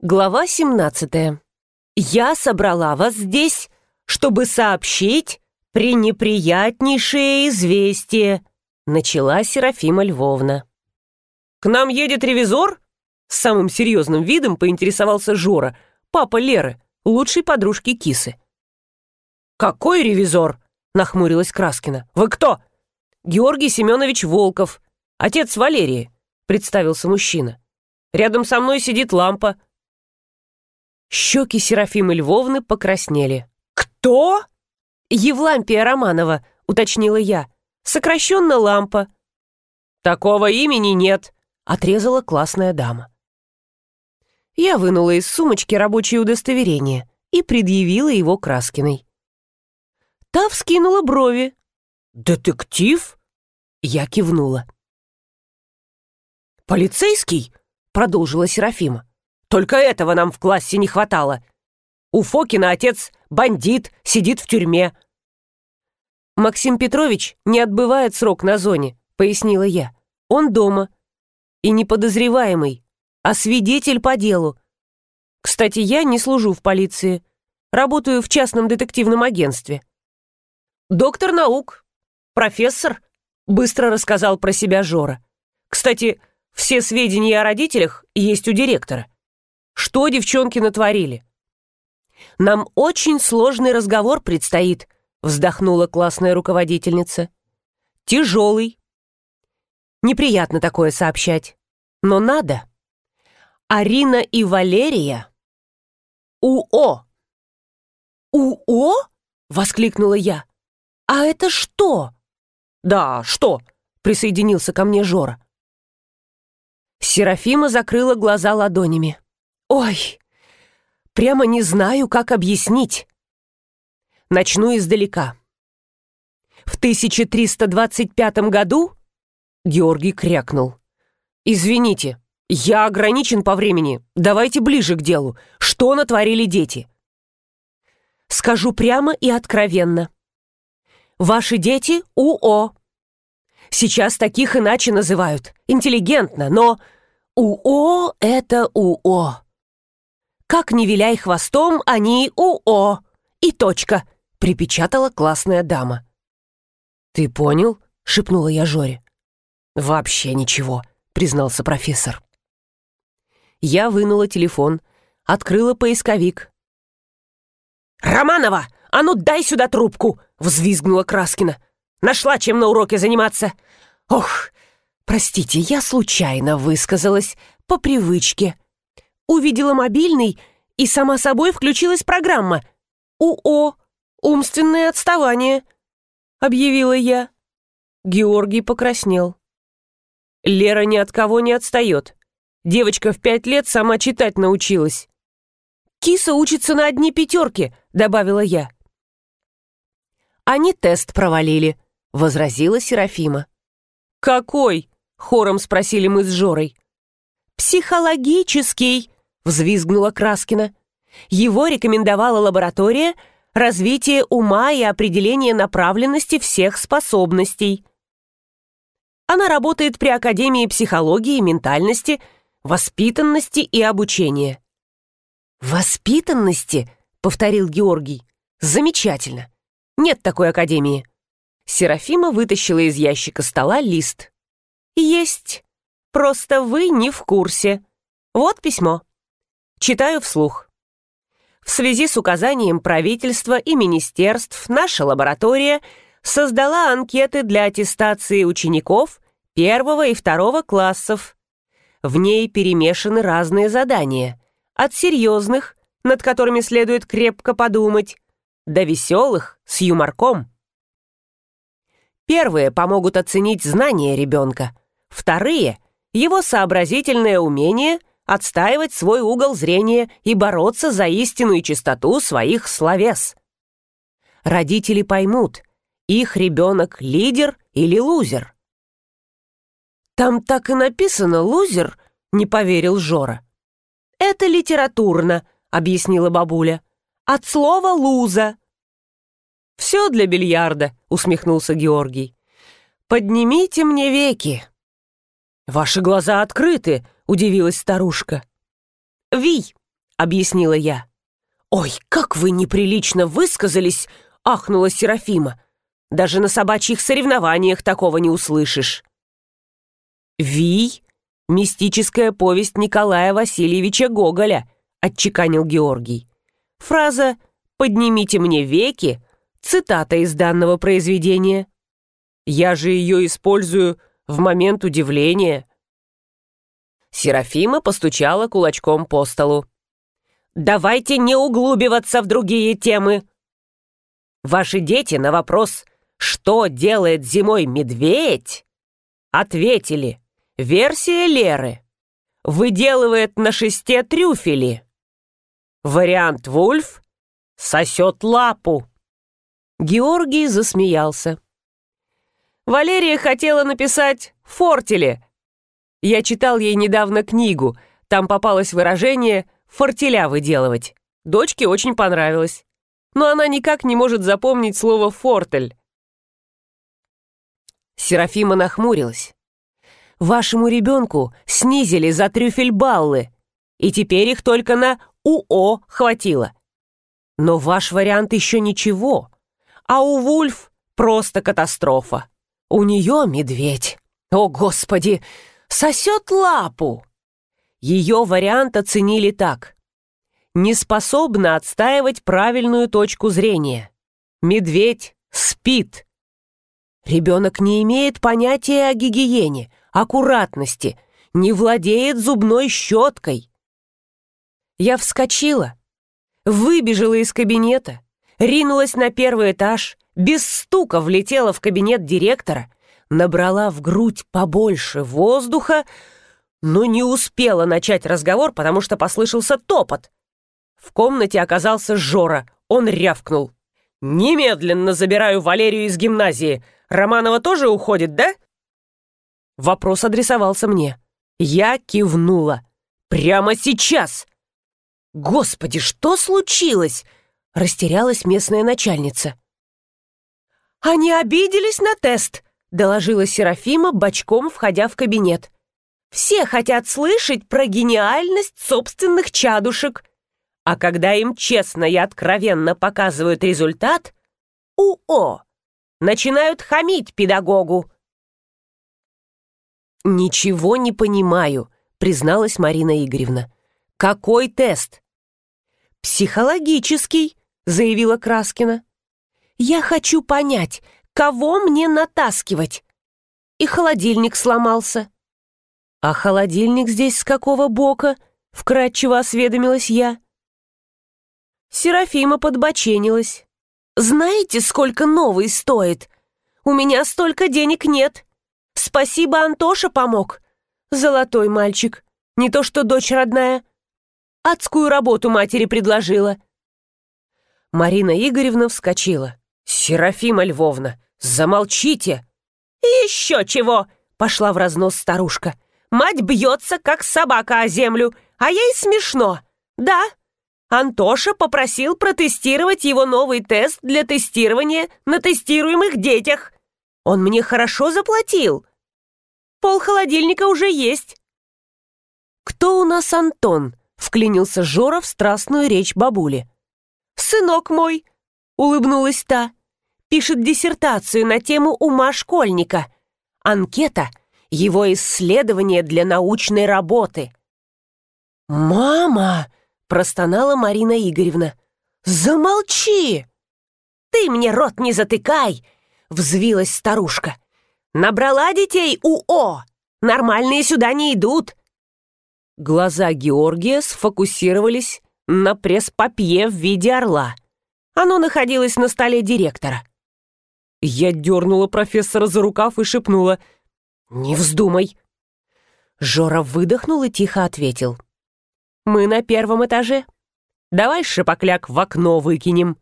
Глава 17. Я собрала вас здесь, чтобы сообщить пренеприятнейшее известие, начала Серафима Львовна. К нам едет ревизор? С самым серьезным видом поинтересовался Жора, папа Леры, лучшей подружки Кисы. «Какой ревизор?» — нахмурилась Краскина. «Вы кто?» «Георгий Семенович Волков, отец Валерии», — представился мужчина. «Рядом со мной сидит лампа». Щеки Серафимы Львовны покраснели. «Кто?» «Евлампия Романова», — уточнила я. «Сокращенно лампа». «Такого имени нет», — отрезала классная дама. Я вынула из сумочки рабочее удостоверение и предъявила его Краскиной. Та вскинула брови. «Детектив?» Я кивнула. «Полицейский?» — продолжила Серафима. Только этого нам в классе не хватало. У Фокина отец бандит, сидит в тюрьме. Максим Петрович не отбывает срок на зоне, пояснила я. Он дома. И не подозреваемый, а свидетель по делу. Кстати, я не служу в полиции. Работаю в частном детективном агентстве. Доктор наук, профессор, быстро рассказал про себя Жора. Кстати, все сведения о родителях есть у директора. Что девчонки натворили? Нам очень сложный разговор предстоит, вздохнула классная руководительница. Тяжелый. Неприятно такое сообщать, но надо. Арина и Валерия УО. УО? воскликнула я. А это что? Да, что? присоединился ко мне Жора. Серафима закрыла глаза ладонями. Ой, прямо не знаю, как объяснить. Начну издалека. В 1325 году Георгий крякнул. «Извините, я ограничен по времени. Давайте ближе к делу. Что натворили дети?» «Скажу прямо и откровенно. Ваши дети — УО. Сейчас таких иначе называют. Интеллигентно, но УО — это УО. Как не виляй хвостом, они УО. И точка, припечатала классная дама. Ты понял? шепнула я Жоре. Вообще ничего, признался профессор. Я вынула телефон, открыла поисковик. «Романова, а ну дай сюда трубку!» — взвизгнула Краскина. «Нашла, чем на уроке заниматься!» «Ох, простите, я случайно высказалась, по привычке увидела мобильный, и сама собой включилась программа. «УО! Умственное отставание!» — объявила я. Георгий покраснел. «Лера ни от кого не отстает. Девочка в пять лет сама читать научилась». «Киса учится на одни пятерки», — добавила я. «Они тест провалили», — возразила Серафима. «Какой?» — хором спросили мы с Жорой. «Психологический», взвизгнула Краскина. Его рекомендовала лаборатория развитие ума и определение направленности всех способностей. Она работает при Академии психологии, ментальности, воспитанности и обучения. «Воспитанности?» — повторил Георгий. «Замечательно. Нет такой академии». Серафима вытащила из ящика стола лист. «Есть. Просто вы не в курсе. Вот письмо». Читаю вслух. В связи с указанием правительства и министерств наша лаборатория создала анкеты для аттестации учеников первого и второго классов. В ней перемешаны разные задания, от серьезных, над которыми следует крепко подумать, до веселых, с юморком. Первые помогут оценить знания ребенка, вторые — его сообразительное умение отстаивать свой угол зрения и бороться за истину и чистоту своих словес. Родители поймут, их ребенок лидер или лузер. «Там так и написано «лузер», — не поверил Жора. «Это литературно», — объяснила бабуля. «От слова «луза». «Все для бильярда», — усмехнулся Георгий. «Поднимите мне веки». «Ваши глаза открыты», удивилась старушка. «Вий, объяснила я. «Ой, как вы неприлично высказались!» — ахнула Серафима. «Даже на собачьих соревнованиях такого не услышишь». «Вий — мистическая повесть Николая Васильевича Гоголя», — отчеканил Георгий. Фраза «поднимите мне веки» — цитата из данного произведения. Я же ее использую в момент удивления. Серафима постучала кулачком по столу. «Давайте не углубиваться в другие темы. Ваши дети на вопрос «Что делает зимой медведь?» ответили «Версия Леры. Выделывает на шесте трюфели». Вариант Вульф сосет лапу. Георгий засмеялся. Валерия хотела написать «фортели». Я читал ей недавно книгу. Там попалось выражение «фортеля выделывать». Дочке очень понравилось. Но она никак не может запомнить слово «фортель». Серафима нахмурилась. «Вашему ребенку снизили за трюфель баллы, и теперь их только на УО хватило. Но ваш вариант еще ничего, а у Вульф просто катастрофа. У нее медведь. О, Господи! Сосет лапу! Ее вариант оценили так. Не способна отстаивать правильную точку зрения. Медведь спит. Ребенок не имеет понятия о гигиене, аккуратности, не владеет зубной щеткой. Я вскочила, выбежала из кабинета, ринулась на первый этаж, без стука влетела в кабинет директора, набрала в грудь побольше воздуха, но не успела начать разговор, потому что послышался топот. В комнате оказался Жора. Он рявкнул. «Немедленно забираю Валерию из гимназии. Романова тоже уходит, да?» Вопрос адресовался мне. Я кивнула. «Прямо сейчас!» «Господи, что случилось?» — растерялась местная начальница. «Они обиделись на тест», — доложила Серафима, бочком входя в кабинет. «Все хотят слышать про гениальность собственных чадушек. А когда им честно и откровенно показывают результат, УО, начинают хамить педагогу». «Ничего не понимаю», — призналась Марина Игоревна. «Какой тест?» «Психологический», — заявила Краскина. «Я хочу понять, кого мне натаскивать?» И холодильник сломался. «А холодильник здесь с какого бока?» — вкратчиво осведомилась я. Серафима подбоченилась. «Знаете, сколько новый стоит? У меня столько денег нет. Спасибо, Антоша помог. Золотой мальчик. Не то что дочь родная. Адскую работу матери предложила». Марина Игоревна вскочила. «Серафима Львовна, замолчите!» «Еще чего!» — пошла в разнос старушка. «Мать бьется, как собака о землю, а ей смешно. Да, Антоша попросил протестировать его новый тест для тестирования на тестируемых детях. Он мне хорошо заплатил. Пол холодильника уже есть». «Кто у нас Антон?» Вклинился Жора в страстную речь бабули. «Сынок мой!» — улыбнулась та. «Пишет диссертацию на тему ума школьника. Анкета — его исследование для научной работы». «Мама!» — простонала Марина Игоревна. «Замолчи!» «Ты мне рот не затыкай!» — взвилась старушка. «Набрала детей УО! Нормальные сюда не идут! Глаза Георгия сфокусировались на пресс-папье в виде орла. Оно находилось на столе директора. Я дернула профессора за рукав и шепнула «Не вздумай!» Жора выдохнул и тихо ответил «Мы на первом этаже. Давай шипокляк в окно выкинем».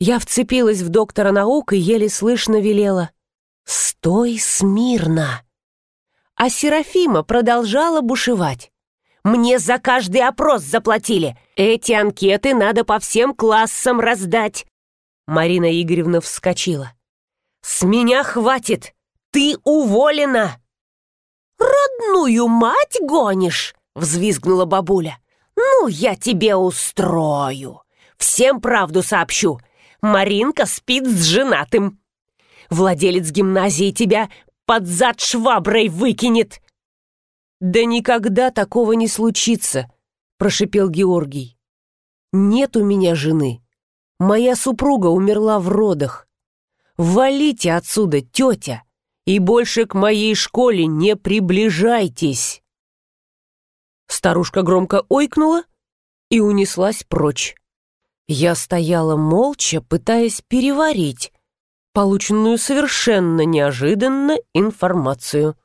Я вцепилась в доктора наук и еле слышно велела «Стой смирно!» А Серафима продолжала бушевать. «Мне за каждый опрос заплатили! Эти анкеты надо по всем классам раздать!» Марина Игоревна вскочила. «С меня хватит! Ты уволена!» «Родную мать гонишь!» — взвизгнула бабуля. Ну, я тебе устрою. Всем правду сообщу. Маринка спит с женатым. Владелец гимназии тебя под зад шваброй выкинет. Да никогда такого не случится, прошипел Георгий. Нет у меня жены. Моя супруга умерла в родах. Валите отсюда, тетя, и больше к моей школе не приближайтесь. Старушка громко ойкнула и унеслась прочь. Я стояла молча, пытаясь переварить полученную совершенно неожиданно информацию.